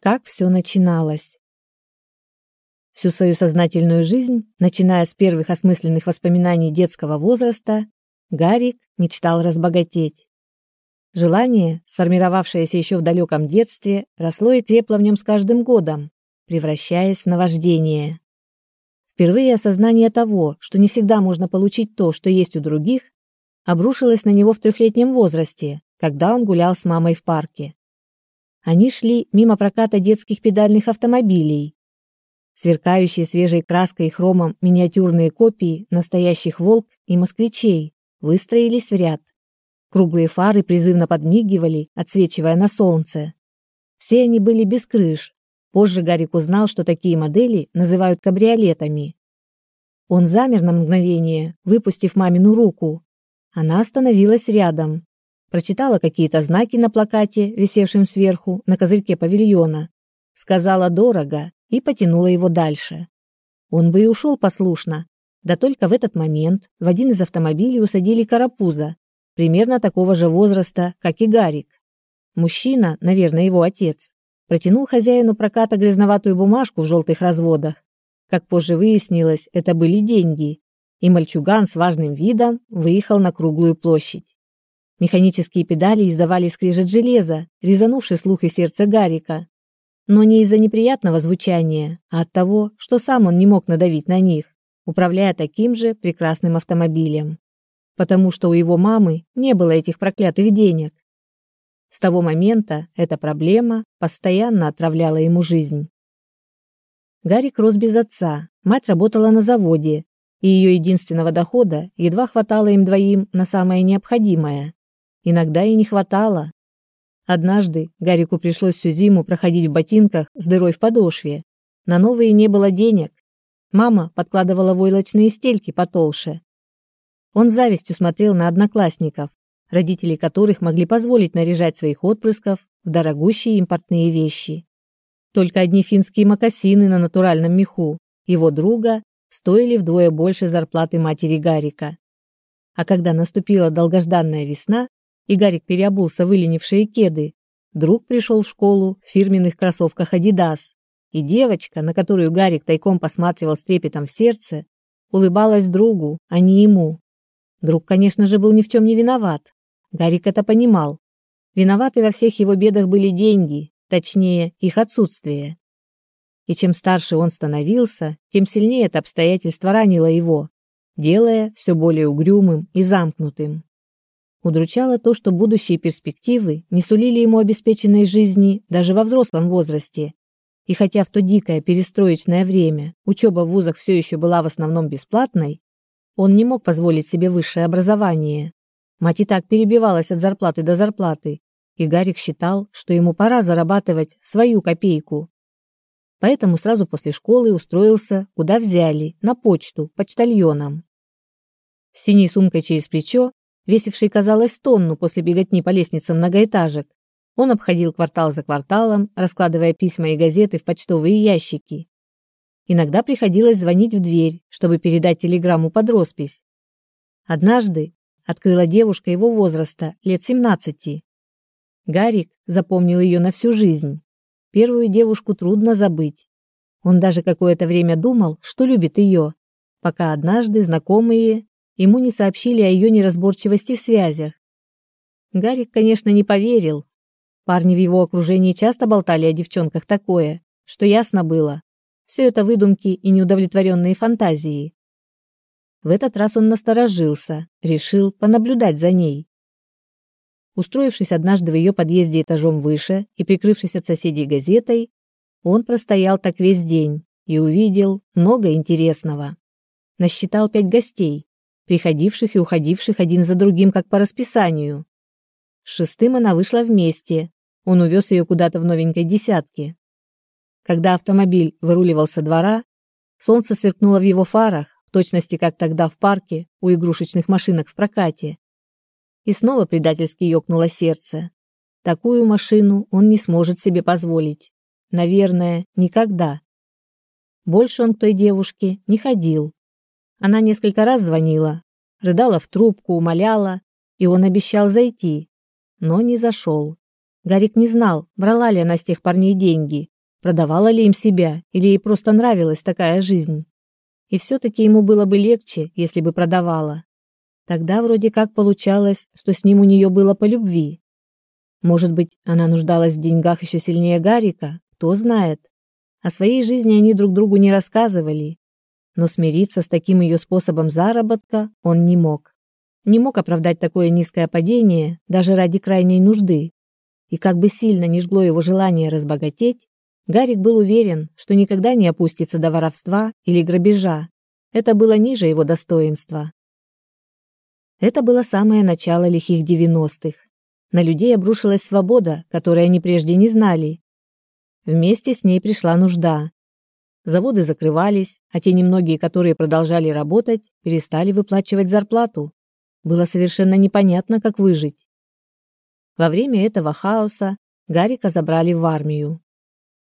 как все начиналось. Всю свою сознательную жизнь, начиная с первых осмысленных воспоминаний детского возраста, Гарик мечтал разбогатеть. Желание, сформировавшееся еще в далеком детстве, росло и крепло в нем с каждым годом, превращаясь в наваждение. Впервые осознание того, что не всегда можно получить то, что есть у других, обрушилось на него в трехлетнем возрасте, когда он гулял с мамой в парке. Они шли мимо проката детских педальных автомобилей. Сверкающие свежей краской и хромом миниатюрные копии настоящих «Волк» и «Москвичей» выстроились в ряд. Круглые фары призывно подмигивали, отсвечивая на солнце. Все они были без крыш. Позже Гарик узнал, что такие модели называют кабриолетами. Он замер на мгновение, выпустив мамину руку. Она остановилась рядом, прочитала какие-то знаки на плакате, висевшем сверху на козырьке павильона, сказала дорого и потянула его дальше. Он бы и ушел послушно, да только в этот момент в один из автомобилей усадили карапуза, примерно такого же возраста, как и Гарик. Мужчина, наверное, его отец, протянул хозяину проката грязноватую бумажку в желтых разводах. Как позже выяснилось, это были деньги, и мальчуган с важным видом выехал на круглую площадь. Механические педали издавали скрежет железа, резанувший слух и сердце Гарика. Но не из-за неприятного звучания, а от того, что сам он не мог надавить на них, управляя таким же прекрасным автомобилем. Потому что у его мамы не было этих проклятых денег. С того момента эта проблема постоянно отравляла ему жизнь. Гарик рос без отца, мать работала на заводе, и ее единственного дохода едва хватало им двоим на самое необходимое. Иногда и не хватало. Однажды Гарику пришлось всю зиму проходить в ботинках с дырой в подошве. На новые не было денег. Мама подкладывала войлочные стельки потолще. Он с завистью смотрел на одноклассников, родители которых могли позволить наряжать своих отпрысков в дорогущие импортные вещи. Только одни финские мокасины на натуральном меху его друга стоили вдвое больше зарплаты матери Гарика. А когда наступила долгожданная весна, и Гарик переобулся в выленившие кеды, друг пришел в школу в фирменных кроссовках Adidas, и девочка, на которую Гарик тайком посматривал с трепетом в сердце, улыбалась другу, а не ему. Друг, конечно же, был ни в чем не виноват. Гарик это понимал. Виноваты во всех его бедах были деньги, точнее, их отсутствие. И чем старше он становился, тем сильнее это обстоятельство ранило его, делая все более угрюмым и замкнутым. Удручало то, что будущие перспективы не сулили ему обеспеченной жизни даже во взрослом возрасте. И хотя в то дикое перестроечное время учеба в вузах все еще была в основном бесплатной, он не мог позволить себе высшее образование. Мать и так перебивалась от зарплаты до зарплаты, и Гарик считал, что ему пора зарабатывать свою копейку. Поэтому сразу после школы устроился, куда взяли, на почту, почтальоном. С синей сумкой через плечо весивший, казалось, тонну после беготни по лестницам многоэтажек. Он обходил квартал за кварталом, раскладывая письма и газеты в почтовые ящики. Иногда приходилось звонить в дверь, чтобы передать телеграмму под роспись. Однажды открыла девушка его возраста, лет 17. Гарик запомнил ее на всю жизнь. Первую девушку трудно забыть. Он даже какое-то время думал, что любит ее, пока однажды знакомые ему не сообщили о ее неразборчивости в связях. Гарик, конечно, не поверил. Парни в его окружении часто болтали о девчонках такое, что ясно было. Все это выдумки и неудовлетворенные фантазии. В этот раз он насторожился, решил понаблюдать за ней. Устроившись однажды в ее подъезде этажом выше и прикрывшись от соседей газетой, он простоял так весь день и увидел много интересного. Насчитал пять гостей, приходивших и уходивших один за другим, как по расписанию. С шестым она вышла вместе. Он увез ее куда-то в новенькой десятке. Когда автомобиль выруливал со двора, солнце сверкнуло в его фарах, в точности как тогда в парке у игрушечных машинок в прокате. И снова предательски ёкнуло сердце. Такую машину он не сможет себе позволить. Наверное, никогда. Больше он к той девушке не ходил. Она несколько раз звонила, рыдала в трубку, умоляла, и он обещал зайти, но не зашел. Гарик не знал, брала ли она с тех парней деньги, продавала ли им себя или ей просто нравилась такая жизнь. И все-таки ему было бы легче, если бы продавала. Тогда вроде как получалось, что с ним у нее было по любви. Может быть, она нуждалась в деньгах еще сильнее Гарика, кто знает. О своей жизни они друг другу не рассказывали, но смириться с таким ее способом заработка он не мог. Не мог оправдать такое низкое падение даже ради крайней нужды. И как бы сильно не жгло его желание разбогатеть, Гарик был уверен, что никогда не опустится до воровства или грабежа. Это было ниже его достоинства. Это было самое начало лихих девяностых. На людей обрушилась свобода, которой они прежде не знали. Вместе с ней пришла нужда. Заводы закрывались, а те немногие, которые продолжали работать, перестали выплачивать зарплату. Было совершенно непонятно, как выжить. Во время этого хаоса Гарика забрали в армию.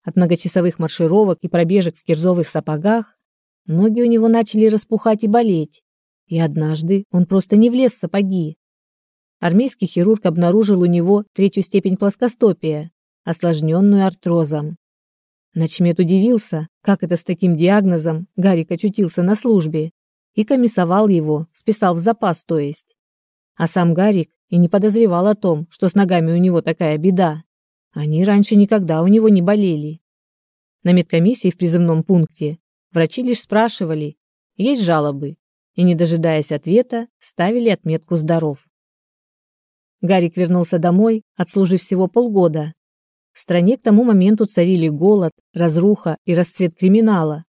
От многочасовых маршировок и пробежек в кирзовых сапогах ноги у него начали распухать и болеть, и однажды он просто не влез в сапоги. Армейский хирург обнаружил у него третью степень плоскостопия, осложненную артрозом. Начмет удивился, как это с таким диагнозом Гарик очутился на службе, и комиссовал его, списал в запас, то есть. А сам Гарик и не подозревал о том, что с ногами у него такая беда. Они раньше никогда у него не болели. На медкомиссии в призывном пункте врачи лишь спрашивали, есть жалобы, и, не дожидаясь ответа, ставили отметку «Здоров». Гарик вернулся домой, отслужив всего полгода. В стране к тому моменту царили голод, разруха и расцвет криминала.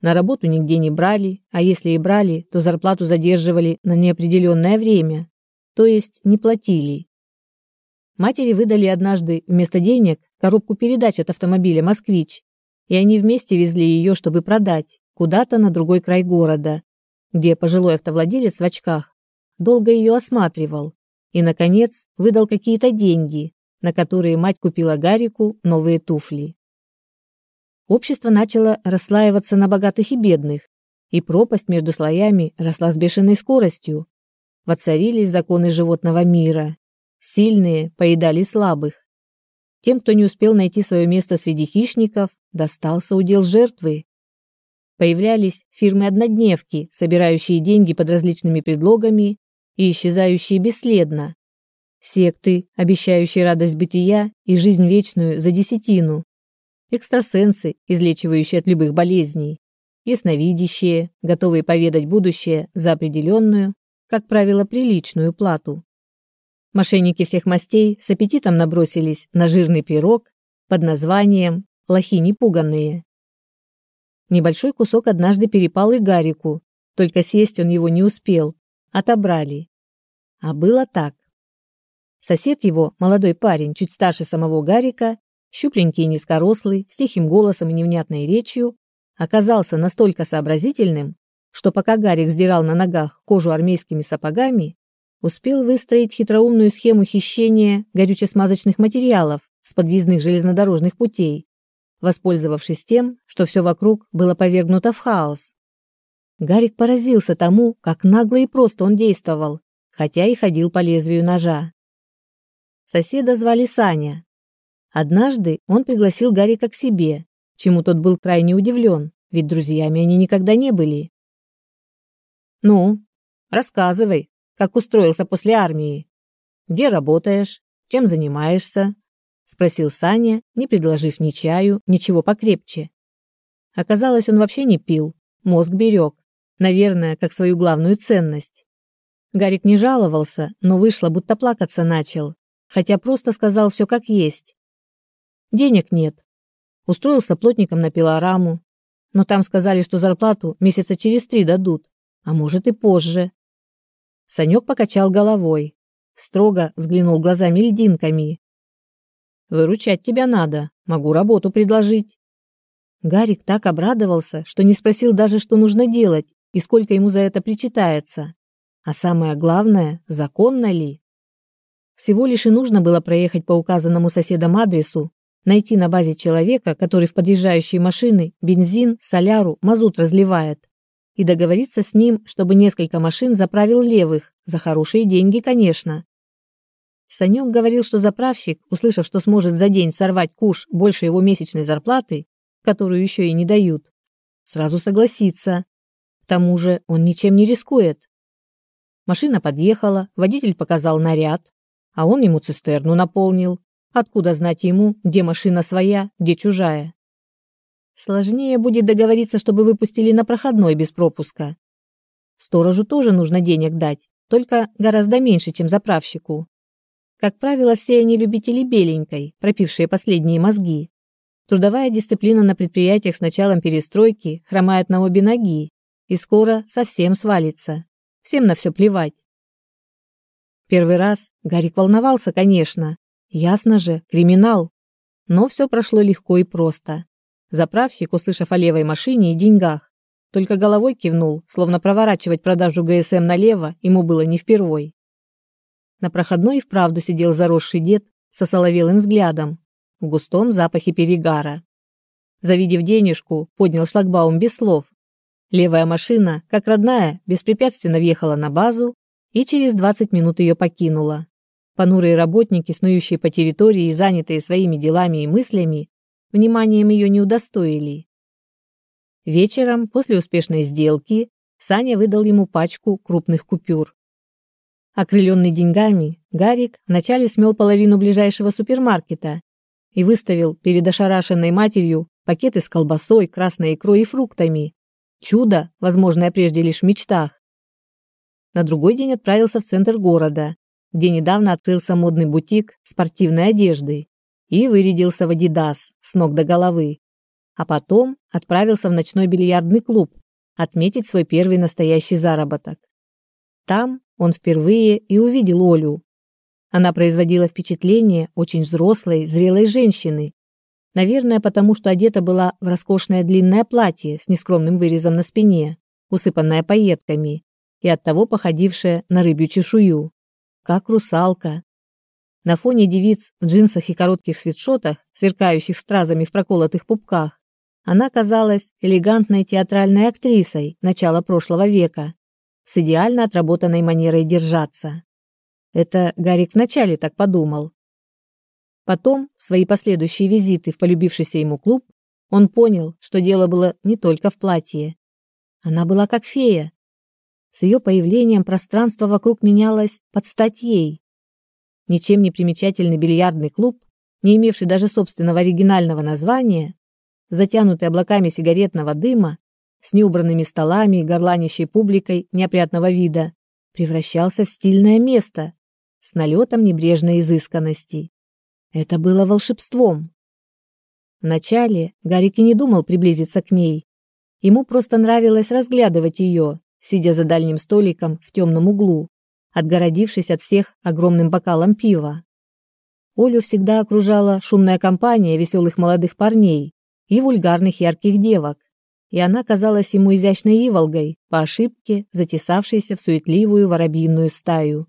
На работу нигде не брали, а если и брали, то зарплату задерживали на неопределенное время, то есть не платили. Матери выдали однажды вместо денег коробку передач от автомобиля «Москвич», и они вместе везли ее, чтобы продать, куда-то на другой край города, где пожилой автовладелец в очках долго ее осматривал и, наконец, выдал какие-то деньги, на которые мать купила Гарику новые туфли. Общество начало расслаиваться на богатых и бедных, и пропасть между слоями росла с бешеной скоростью. Воцарились законы животного мира. Сильные поедали слабых. Тем, кто не успел найти свое место среди хищников, достался удел жертвы. Появлялись фирмы-однодневки, собирающие деньги под различными предлогами и исчезающие бесследно. Секты, обещающие радость бытия и жизнь вечную за десятину. Экстрасенсы, излечивающие от любых болезней. Ясновидящие, готовые поведать будущее за определенную, как правило, приличную плату. Мошенники всех мастей с аппетитом набросились на жирный пирог под названием «Лохи непуганные». Небольшой кусок однажды перепал и Гарику, только съесть он его не успел, отобрали. А было так. Сосед его, молодой парень, чуть старше самого Гарика, щупленький и низкорослый, с тихим голосом и невнятной речью, оказался настолько сообразительным, что пока Гарик сдирал на ногах кожу армейскими сапогами, успел выстроить хитроумную схему хищения горюче-смазочных материалов с подъездных железнодорожных путей, воспользовавшись тем, что все вокруг было повергнуто в хаос. Гарик поразился тому, как нагло и просто он действовал, хотя и ходил по лезвию ножа. Соседа звали Саня. Однажды он пригласил Гарика к себе, чему тот был крайне удивлен, ведь друзьями они никогда не были. «Ну, рассказывай, как устроился после армии? Где работаешь? Чем занимаешься?» — спросил Саня, не предложив ни чаю, ничего покрепче. Оказалось, он вообще не пил, мозг берег, Наверное, как свою главную ценность. Гарик не жаловался, но вышло, будто плакаться начал, хотя просто сказал все как есть. Денег нет. Устроился плотником на пилораму, но там сказали, что зарплату месяца через три дадут, а может и позже. Санек покачал головой, строго взглянул глазами льдинками. «Выручать тебя надо, могу работу предложить». Гарик так обрадовался, что не спросил даже, что нужно делать, и сколько ему за это причитается. А самое главное, законно ли? Всего лишь и нужно было проехать по указанному соседам адресу, найти на базе человека, который в подъезжающие машины бензин, соляру, мазут разливает, и договориться с ним, чтобы несколько машин заправил левых, за хорошие деньги, конечно. Санек говорил, что заправщик, услышав, что сможет за день сорвать куш больше его месячной зарплаты, которую еще и не дают, сразу согласится. К тому же он ничем не рискует. Машина подъехала, водитель показал наряд, а он ему цистерну наполнил. Откуда знать ему, где машина своя, где чужая? Сложнее будет договориться, чтобы выпустили на проходной без пропуска. Сторожу тоже нужно денег дать, только гораздо меньше, чем заправщику. Как правило, все они любители беленькой, пропившие последние мозги. Трудовая дисциплина на предприятиях с началом перестройки хромает на обе ноги и скоро совсем свалится. Всем на все плевать. Первый раз Гарик волновался, конечно. Ясно же, криминал. Но все прошло легко и просто. Заправщик, услышав о левой машине и деньгах, только головой кивнул, словно проворачивать продажу ГСМ налево ему было не впервой. На проходной и вправду сидел заросший дед со соловелым взглядом, в густом запахе перегара. Завидев денежку, поднял шлагбаум без слов. Левая машина, как родная, беспрепятственно въехала на базу и через 20 минут ее покинула. Понурые работники, снующие по территории и занятые своими делами и мыслями, вниманием ее не удостоили. Вечером, после успешной сделки, Саня выдал ему пачку крупных купюр. Окрыленный деньгами, Гарик вначале смел половину ближайшего супермаркета и выставил перед ошарашенной матерью пакеты с колбасой, красной икрой и фруктами. Чудо, возможное прежде лишь в мечтах. На другой день отправился в центр города, где недавно открылся модный бутик спортивной одежды и вырядился в Адидас с ног до головы. А потом отправился в ночной бильярдный клуб отметить свой первый настоящий заработок. Там он впервые и увидел Олю. Она производила впечатление очень взрослой, зрелой женщины. Наверное, потому что одета была в роскошное длинное платье с нескромным вырезом на спине, усыпанное пайетками, и оттого походившее на рыбью чешую. Как русалка. На фоне девиц в джинсах и коротких свитшотах, сверкающих стразами в проколотых пупках, она казалась элегантной театральной актрисой начала прошлого века, с идеально отработанной манерой держаться. Это Гарик вначале так подумал. Потом, в свои последующие визиты в полюбившийся ему клуб, он понял, что дело было не только в платье. Она была как фея. С ее появлением пространство вокруг менялось под статьей. Ничем не примечательный бильярдный клуб, не имевший даже собственного оригинального названия, затянутый облаками сигаретного дыма, с неубранными столами и горланищей публикой неопрятного вида, превращался в стильное место с налетом небрежной изысканности. Это было волшебством. Вначале Гарик и не думал приблизиться к ней. Ему просто нравилось разглядывать ее, сидя за дальним столиком в темном углу, отгородившись от всех огромным бокалом пива. Олю всегда окружала шумная компания веселых молодых парней и вульгарных ярких девок, и она казалась ему изящной иволгой, по ошибке затесавшейся в суетливую воробьиную стаю.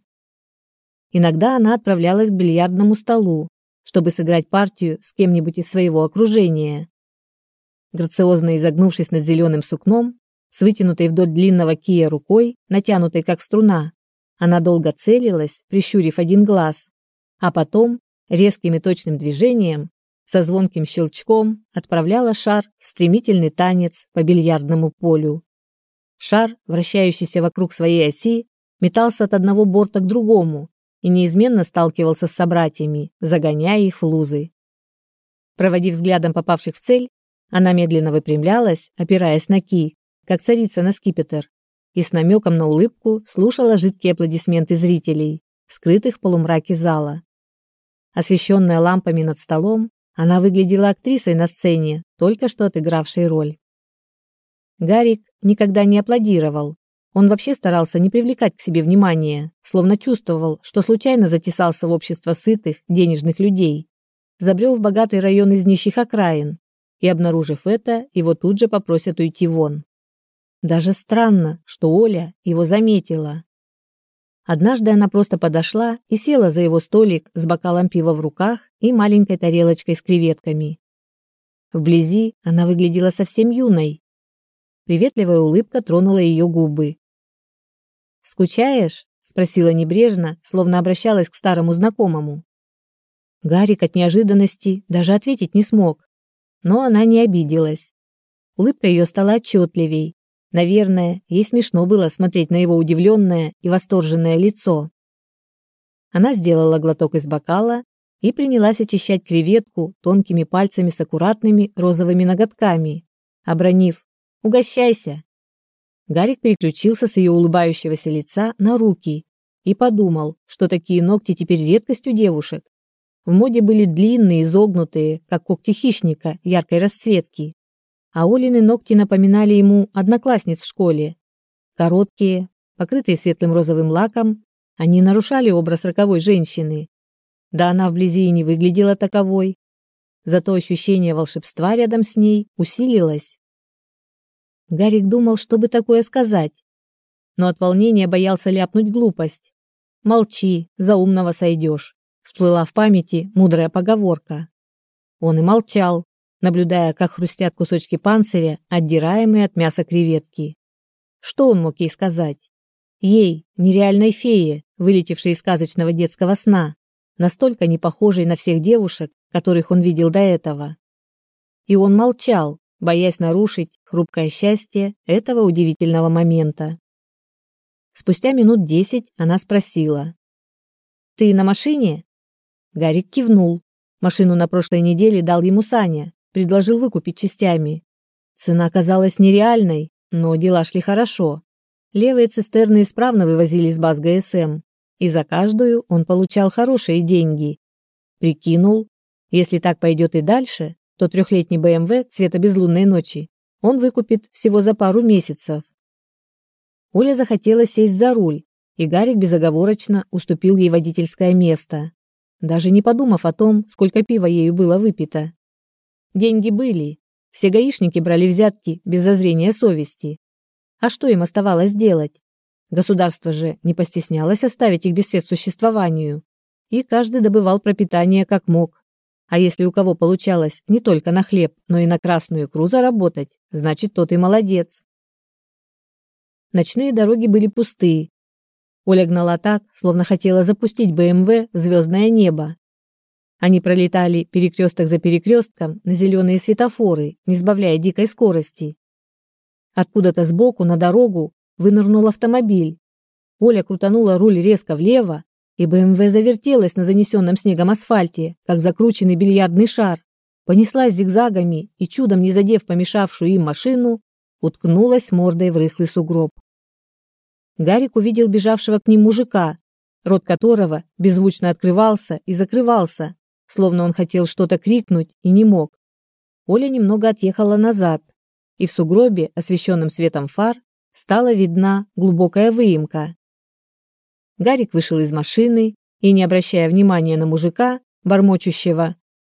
Иногда она отправлялась к бильярдному столу, чтобы сыграть партию с кем-нибудь из своего окружения. Грациозно изогнувшись над зеленым сукном, с вытянутой вдоль длинного кия рукой, натянутой как струна, она долго целилась, прищурив один глаз, а потом резким и точным движением со звонким щелчком отправляла шар в стремительный танец по бильярдному полю. Шар, вращающийся вокруг своей оси, метался от одного борта к другому и неизменно сталкивался с собратьями, загоняя их в лузы. Проводив взглядом попавших в цель, она медленно выпрямлялась, опираясь на ки, как царица на скипетр, и с намеком на улыбку слушала жидкие аплодисменты зрителей, скрытых в полумраке зала. Освещенная лампами над столом, она выглядела актрисой на сцене, только что отыгравшей роль. Гарик никогда не аплодировал. Он вообще старался не привлекать к себе внимания, словно чувствовал, что случайно затесался в общество сытых, денежных людей, забрел в богатый район из нищих окраин, и, обнаружив это, его тут же попросят уйти вон. Даже странно, что Оля его заметила. Однажды она просто подошла и села за его столик с бокалом пива в руках и маленькой тарелочкой с креветками. Вблизи она выглядела совсем юной. Приветливая улыбка тронула ее губы. «Скучаешь?» – спросила небрежно, словно обращалась к старому знакомому. Гарик от неожиданности даже ответить не смог, но она не обиделась. Улыбка ее стала отчетливей. Наверное, ей смешно было смотреть на его удивленное и восторженное лицо. Она сделала глоток из бокала и принялась очищать креветку тонкими пальцами с аккуратными розовыми ноготками, обронив «Угощайся!». Гарик переключился с ее улыбающегося лица на руки и подумал, что такие ногти теперь редкость у девушек. В моде были длинные, изогнутые, как когти хищника, яркой расцветки. А Олины ногти напоминали ему одноклассниц в школе. Короткие, покрытые светлым розовым лаком, они нарушали образ роковой женщины. Да она вблизи и не выглядела таковой. Зато ощущение волшебства рядом с ней усилилось. Гарик думал, что бы такое сказать, но от волнения боялся ляпнуть глупость. «Молчи, за умного сойдешь», — всплыла в памяти мудрая поговорка. Он и молчал, наблюдая, как хрустят кусочки панциря, отдираемые от мяса креветки. Что он мог ей сказать? Ей, нереальной фее, вылетевшей из сказочного детского сна, настолько не похожей на всех девушек, которых он видел до этого. И он молчал, боясь нарушить хрупкое счастье этого удивительного момента. Спустя минут десять она спросила. «Ты на машине?» Гарик кивнул. Машину на прошлой неделе дал ему Саня, предложил выкупить частями. Цена казалась нереальной, но дела шли хорошо. Левые цистерны исправно вывозили с баз ГСМ, и за каждую он получал хорошие деньги. Прикинул, если так пойдет и дальше, то трехлетний БМВ цвета безлунной ночи он выкупит всего за пару месяцев. Оля захотела сесть за руль, и Гарик безоговорочно уступил ей водительское место, даже не подумав о том, сколько пива ею было выпито. Деньги были, все гаишники брали взятки без зазрения совести. А что им оставалось делать? Государство же не постеснялось оставить их без средств существованию, и каждый добывал пропитание как мог. А если у кого получалось не только на хлеб, но и на красную икру заработать, значит, тот и молодец. Ночные дороги были пустые. Оля гнала так, словно хотела запустить БМВ в звездное небо. Они пролетали перекресток за перекрестком на зеленые светофоры, не сбавляя дикой скорости. Откуда-то сбоку на дорогу вынырнул автомобиль. Оля крутанула руль резко влево, и БМВ завертелась на занесенном снегом асфальте, как закрученный бильярдный шар, понеслась зигзагами и, чудом не задев помешавшую им машину, уткнулась мордой в рыхлый сугроб. Гарик увидел бежавшего к ним мужика, рот которого беззвучно открывался и закрывался, словно он хотел что-то крикнуть и не мог. Оля немного отъехала назад, и в сугробе, освещенном светом фар, стала видна глубокая выемка. Гарик вышел из машины и, не обращая внимания на мужика, бормочущего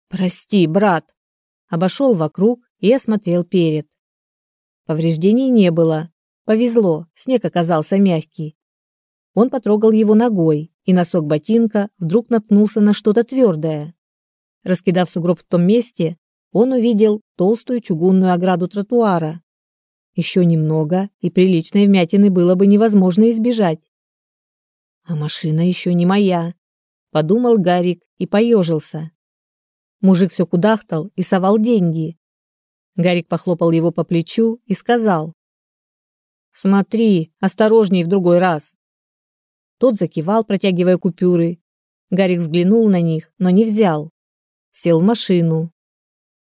«Прости, брат», обошел вокруг и осмотрел перед. Повреждений не было. Повезло, снег оказался мягкий. Он потрогал его ногой, и носок ботинка вдруг наткнулся на что-то твердое. Раскидав сугроб в том месте, он увидел толстую чугунную ограду тротуара. Еще немного, и приличной вмятины было бы невозможно избежать. А машина еще не моя, подумал Гарик и поежился. Мужик все кудахтал и совал деньги. Гарик похлопал его по плечу и сказал: "Смотри, осторожней в другой раз". Тот закивал, протягивая купюры. Гарик взглянул на них, но не взял. Сел в машину.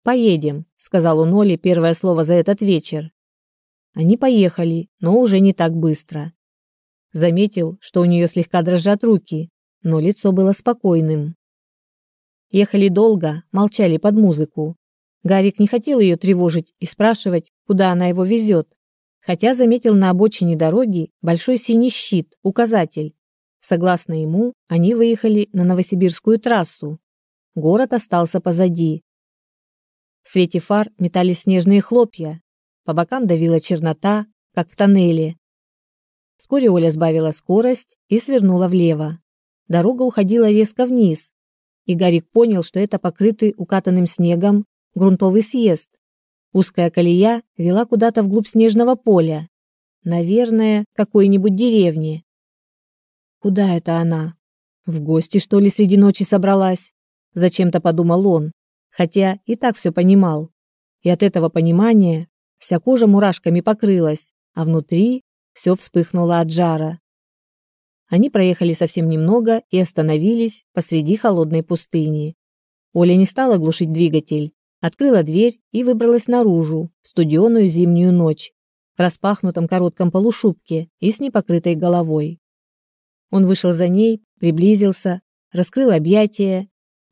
«Поедем», — сказал он Оле первое слово за этот вечер. Они поехали, но уже не так быстро. Заметил, что у нее слегка дрожат руки, но лицо было спокойным. Ехали долго, молчали под музыку. Гарик не хотел ее тревожить и спрашивать, куда она его везет, хотя заметил на обочине дороги большой синий щит, указатель. Согласно ему, они выехали на Новосибирскую трассу. Город остался позади. В свете фар метались снежные хлопья, по бокам давила чернота, как в тоннеле. Вскоре Оля сбавила скорость и свернула влево. Дорога уходила резко вниз, и Гарик понял, что это покрытый укатанным снегом грунтовый съезд. Узкая колея вела куда-то вглубь снежного поля. Наверное, какой-нибудь деревни. Куда это она? В гости, что ли, среди ночи собралась? Зачем-то подумал он, хотя и так все понимал. И от этого понимания вся кожа мурашками покрылась, а внутри все вспыхнуло от жара. Они проехали совсем немного и остановились посреди холодной пустыни. Оля не стала глушить двигатель, открыла дверь и выбралась наружу, в студеную зимнюю ночь, в распахнутом коротком полушубке и с непокрытой головой. Он вышел за ней, приблизился, раскрыл объятия,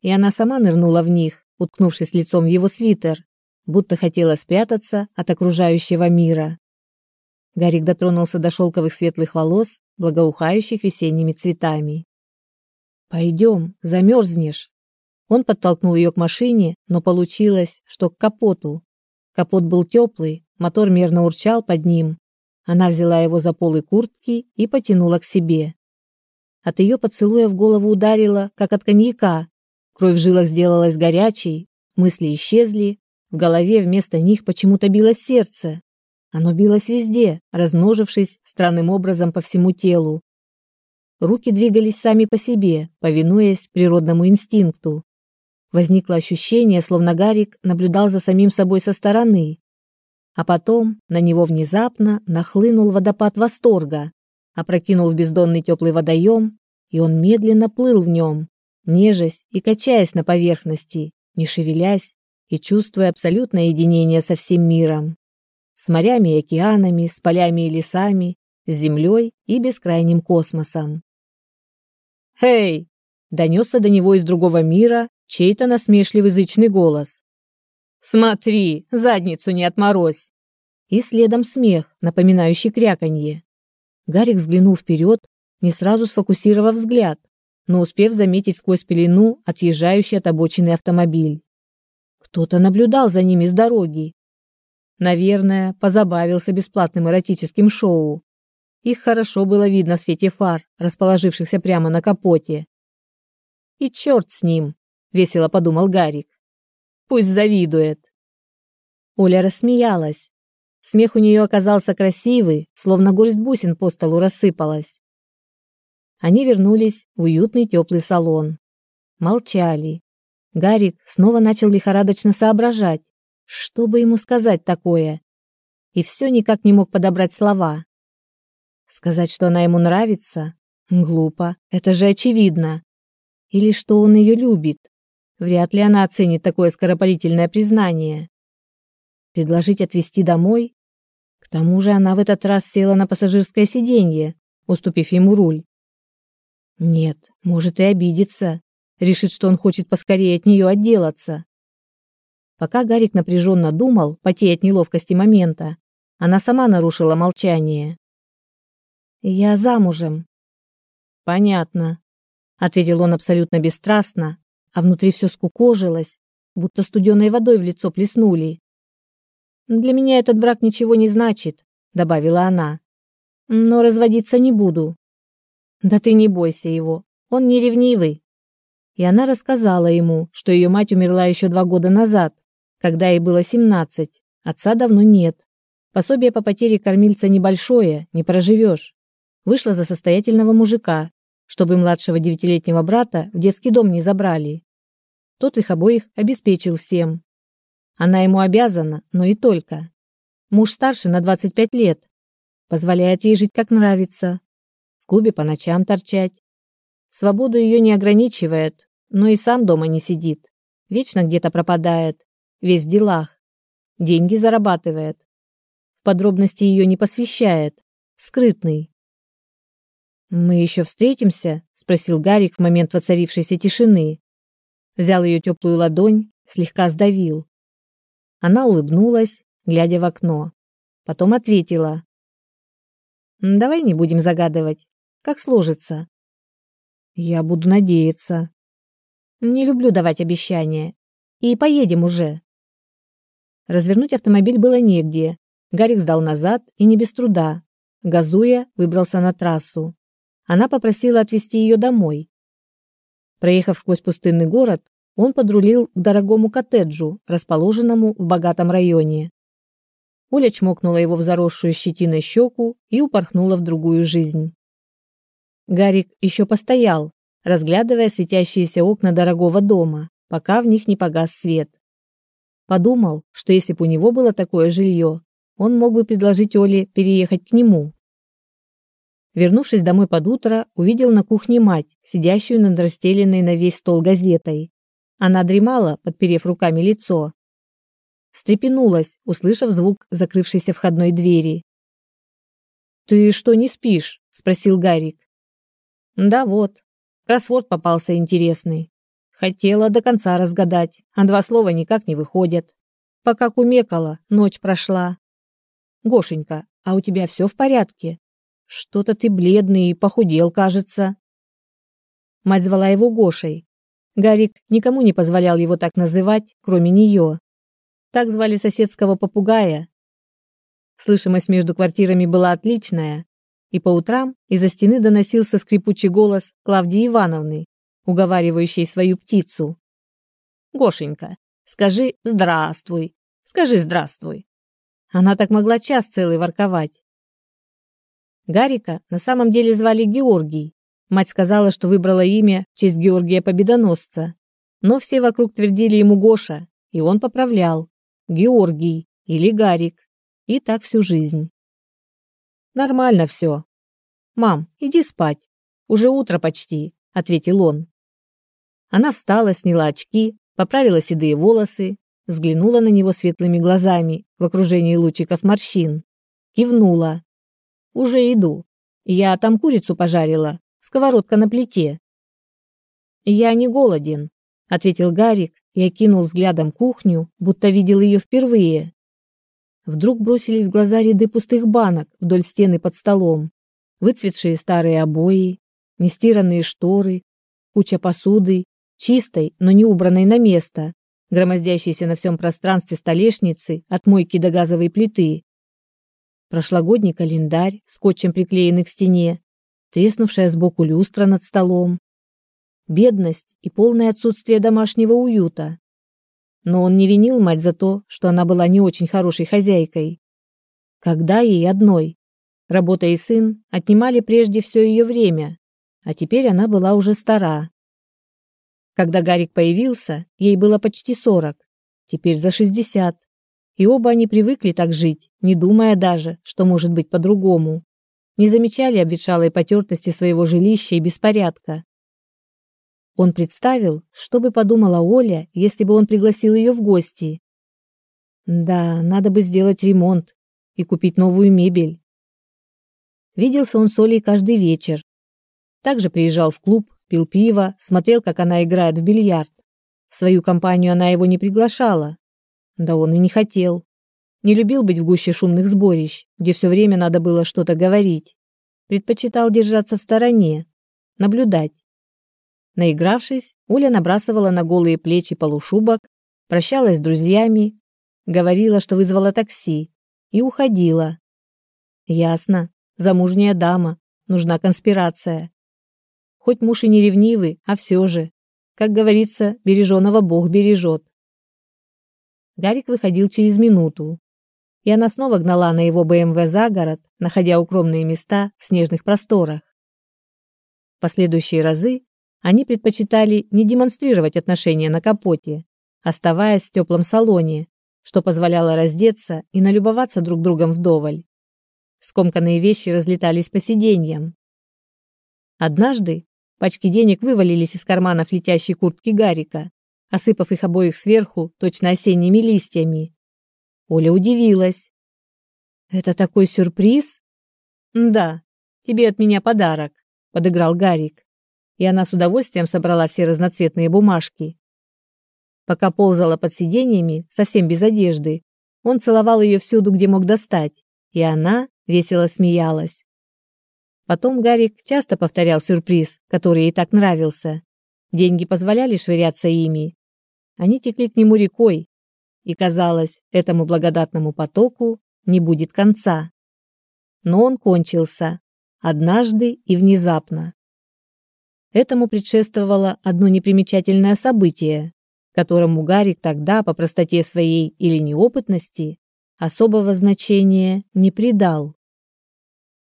и она сама нырнула в них, уткнувшись лицом в его свитер, будто хотела спрятаться от окружающего мира. Гарик дотронулся до шелковых светлых волос, благоухающих весенними цветами. «Пойдем, замерзнешь». Он подтолкнул ее к машине, но получилось, что к капоту. Капот был теплый, мотор мерно урчал под ним. Она взяла его за полы куртки и потянула к себе. От ее поцелуя в голову ударило, как от коньяка. Кровь в жилах сделалась горячей, мысли исчезли, в голове вместо них почему-то билось сердце. Оно билось везде, размножившись странным образом по всему телу. Руки двигались сами по себе, повинуясь природному инстинкту. Возникло ощущение, словно Гарик наблюдал за самим собой со стороны. А потом на него внезапно нахлынул водопад восторга опрокинул в бездонный теплый водоем, и он медленно плыл в нем, нежась и качаясь на поверхности, не шевелясь и чувствуя абсолютное единение со всем миром. С морями и океанами, с полями и лесами, с землей и бескрайним космосом. «Эй!» — донесся до него из другого мира чей-то насмешливый зычный голос. «Смотри, задницу не отморозь!» И следом смех, напоминающий кряканье. Гарик взглянул вперед, не сразу сфокусировав взгляд, но успев заметить сквозь пелену отъезжающий от обочины автомобиль. Кто-то наблюдал за ними с дороги. Наверное, позабавился бесплатным эротическим шоу. Их хорошо было видно в свете фар, расположившихся прямо на капоте. «И черт с ним!» — весело подумал Гарик. «Пусть завидует!» Оля рассмеялась, Смех у нее оказался красивый, словно горсть бусин по столу рассыпалась. Они вернулись в уютный теплый салон. Молчали. Гарик снова начал лихорадочно соображать, что бы ему сказать такое. И все никак не мог подобрать слова. Сказать, что она ему нравится? Глупо, это же очевидно. Или что он ее любит? Вряд ли она оценит такое скоропалительное признание. Предложить отвезти домой? К тому же она в этот раз села на пассажирское сиденье, уступив ему руль. Нет, может и обидеться, решит, что он хочет поскорее от нее отделаться. Пока Гарик напряженно думал, потея от неловкости момента, она сама нарушила молчание. «Я замужем». «Понятно», — ответил он абсолютно бесстрастно, а внутри все скукожилось, будто студеной водой в лицо плеснули. Для меня этот брак ничего не значит, добавила она. Но разводиться не буду. Да ты не бойся его, он не ревнивый. И она рассказала ему, что ее мать умерла еще два года назад, когда ей было семнадцать. Отца давно нет. Пособие по потере кормильца небольшое, не проживешь. Вышла за состоятельного мужика, чтобы младшего девятилетнего брата в детский дом не забрали. Тот их обоих обеспечил всем, она ему обязана, но и только. Муж старше на 25 лет. Позволяет ей жить как нравится. В клубе по ночам торчать. Свободу ее не ограничивает, но и сам дома не сидит. Вечно где-то пропадает. Весь в делах. Деньги зарабатывает. Подробности ее не посвящает. Скрытный. «Мы еще встретимся?» — спросил Гарик в момент воцарившейся тишины. Взял ее теплую ладонь, слегка сдавил. Она улыбнулась, глядя в окно. Потом ответила. «Давай не будем загадывать. Как сложится?» «Я буду надеяться». «Не люблю давать обещания. И поедем уже». Развернуть автомобиль было негде. Гарик сдал назад и не без труда. Газуя, выбрался на трассу. Она попросила отвезти ее домой. Проехав сквозь пустынный город, он подрулил к дорогому коттеджу, расположенному в богатом районе. Оля чмокнула его в заросшую щетиной щеку и упорхнула в другую жизнь. Гарик еще постоял, разглядывая светящиеся окна дорогого дома, пока в них не погас свет. Подумал, что если бы у него было такое жилье, он мог бы предложить Оле переехать к нему. Вернувшись домой под утро, увидел на кухне мать, сидящую над расстеленной на весь стол газетой. Она дремала, подперев руками лицо. Встрепенулась, услышав звук закрывшейся входной двери. «Ты что, не спишь?» – спросил Гарик. «Да вот, кроссворд попался интересный. Хотела до конца разгадать, а два слова никак не выходят. Пока кумекала, ночь прошла. Гошенька, а у тебя все в порядке? Что-то ты бледный и похудел, кажется. Мать звала его Гошей. Гарик никому не позволял его так называть, кроме нее. Так звали соседского попугая. Слышимость между квартирами была отличная, и по утрам из-за стены доносился скрипучий голос Клавдии Ивановны, уговаривающей свою птицу. «Гошенька, скажи «здравствуй», скажи «здравствуй». Она так могла час целый ворковать. Гарика на самом деле звали Георгий. Мать сказала, что выбрала имя в честь Георгия Победоносца. Но все вокруг твердили ему Гоша, и он поправлял. Георгий или Гарик. И так всю жизнь. Нормально все. Мам, иди спать. Уже утро почти, ответил он. Она встала, сняла очки, поправила седые волосы, взглянула на него светлыми глазами в окружении лучиков морщин. Кивнула. «Уже иду. Я там курицу пожарила, сковородка на плите». «Я не голоден», — ответил Гарик и окинул взглядом кухню, будто видел ее впервые. Вдруг бросились в глаза ряды пустых банок вдоль стены под столом, выцветшие старые обои, нестиранные шторы, куча посуды чистой, но не убранной на место, громоздящейся на всем пространстве столешницы от мойки до газовой плиты. Прошлогодний календарь, скотчем приклеенный к стене, треснувшая сбоку люстра над столом. Бедность и полное отсутствие домашнего уюта. Но он не винил мать за то, что она была не очень хорошей хозяйкой. Когда ей одной? Работа и сын отнимали прежде все ее время, а теперь она была уже стара. Когда Гарик появился, ей было почти сорок, теперь за шестьдесят. И оба они привыкли так жить, не думая даже, что может быть по-другому. Не замечали обветшалой потертости своего жилища и беспорядка. Он представил, что бы подумала Оля, если бы он пригласил ее в гости. Да, надо бы сделать ремонт и купить новую мебель. Виделся он с Олей каждый вечер. Также приезжал в клуб, пил пиво, смотрел, как она играет в бильярд. В свою компанию она его не приглашала. Да он и не хотел. Не любил быть в гуще шумных сборищ, где все время надо было что-то говорить. Предпочитал держаться в стороне, наблюдать. Наигравшись, Оля набрасывала на голые плечи полушубок, прощалась с друзьями, говорила, что вызвала такси, и уходила. Ясно, замужняя дама, нужна конспирация. Хоть муж и не ревнивый, а все же. Как говорится, береженого Бог бережет. Гарик выходил через минуту. И она снова гнала на его БМВ за город, находя укромные места в снежных просторах. В последующие разы они предпочитали не демонстрировать отношения на капоте, оставаясь в теплом салоне, что позволяло раздеться и налюбоваться друг другом вдоволь. Скомканные вещи разлетались по сиденьям. Однажды Пачки денег вывалились из карманов летящей куртки Гарика, осыпав их обоих сверху точно осенними листьями. Оля удивилась. «Это такой сюрприз?» «Да, тебе от меня подарок», — подыграл Гарик. И она с удовольствием собрала все разноцветные бумажки. Пока ползала под сиденьями, совсем без одежды, он целовал ее всюду, где мог достать, и она весело смеялась. Потом Гарик часто повторял сюрприз, который ей так нравился. Деньги позволяли швыряться ими. Они текли к нему рекой, и казалось, этому благодатному потоку не будет конца. Но он кончился однажды и внезапно. Этому предшествовало одно непримечательное событие, которому Гарик тогда по простоте своей или неопытности особого значения не придал.